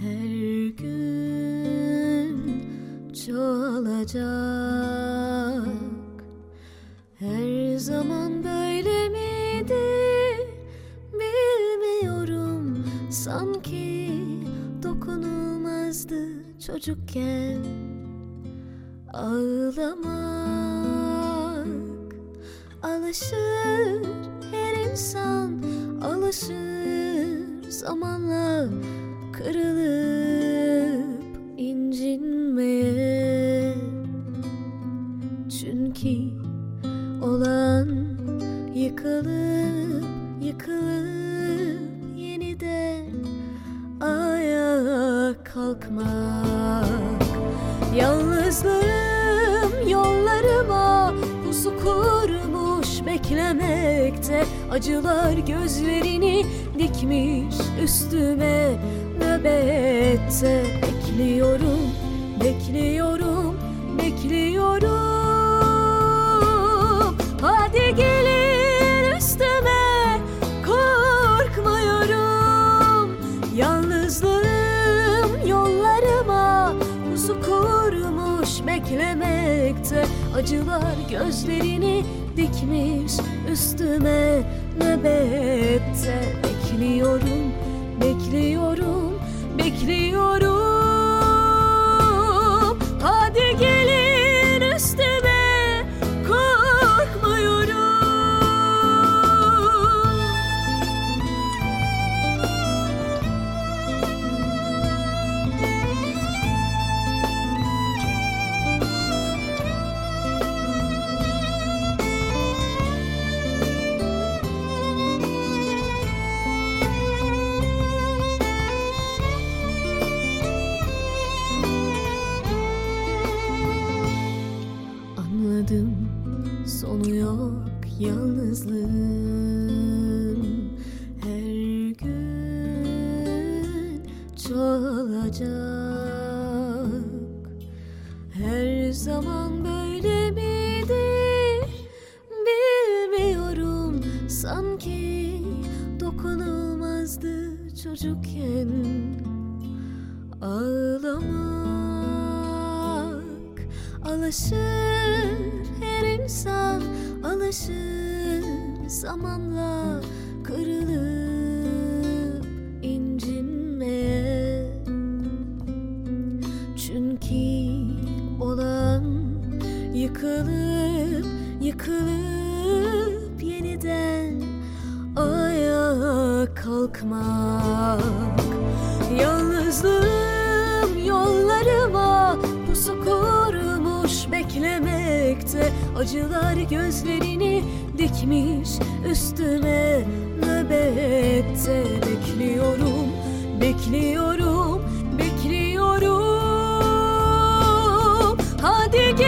her gün çoğalacak. Her zaman böyle miydi bilmiyorum. Sanki dokunulmazdı çocukken. Ağlamak alışır her insan alışır zamanla kırılıp incinmeye. Çünkü olan yıkılıp yıkılıp yeniden ayağa kalkmak. Yalnızlığım beklemekte. Acılar gözlerini dikmiş üstüme. Nöbette Bekliyorum, bekliyorum, bekliyorum. Hadi gelin üstüme korkmuyorum. Yalnızlığım yollarıma Pusu kurmuş beklemekte. Acılar gözlerini dikmiş üstüme nöbette Bekliyorum, bekliyorum, bekliyorum çoğalacak Her zaman böyle miydi bilmiyorum. Sanki dokunulmazdı çocukken. Ağlamak alışır her insan. Alışır zamanla kırılıp yıkılıp yıkılıp yeniden ayağa kalkmak. Yalnızlığım yollarıma pusu kurmuş beklemekte. Acılar gözlerini dikmiş üstüme nöbette. Bekliyorum, bekliyorum, bekliyorum. Hadi gelin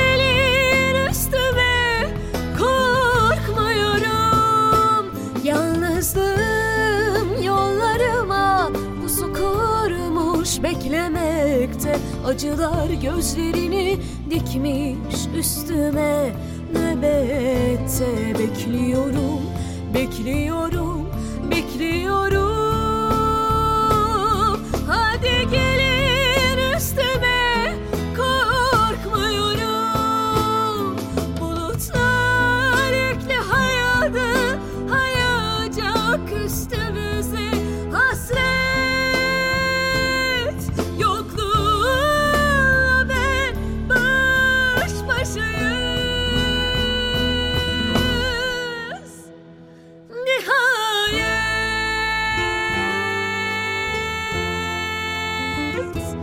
beklemekte Acılar gözlerini dikmiş üstüme. Nöbette Bekliyorum, bekliyorum kids?